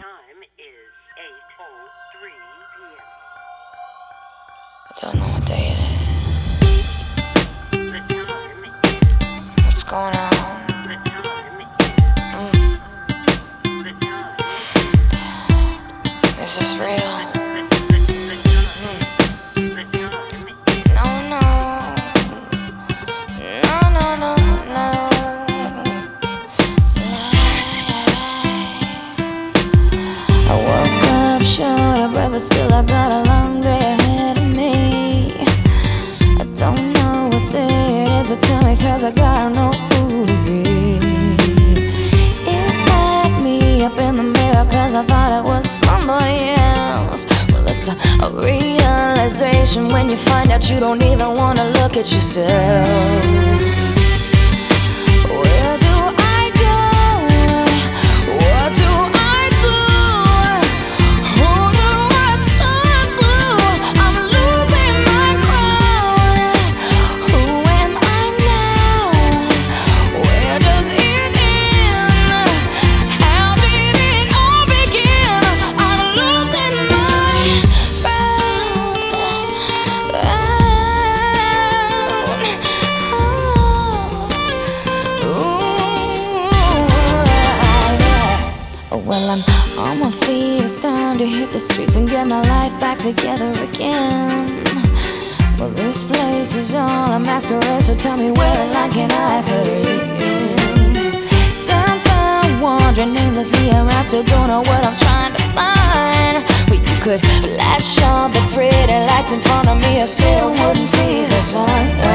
time is 8.03 p.m. I don't know what day it is. The time is, What's going on? Mm, is this real? But still I've got a long day ahead of me. I don't know what it is, but tell me, cause I gotta know who to be. Is that me up in the mirror? Cause I thought it was somebody else. Well, it's a, a realization when you find out you don't even wanna look at yourself. On my feet. It's time to hit the streets and get my life back together again. Well, this place is all a masquerade, so tell me where line can I cut in? Downtown, wandering aimlessly around, still don't know what I'm trying to find. Well, you could flash all the pretty lights in front of me, I still wouldn't see the sign.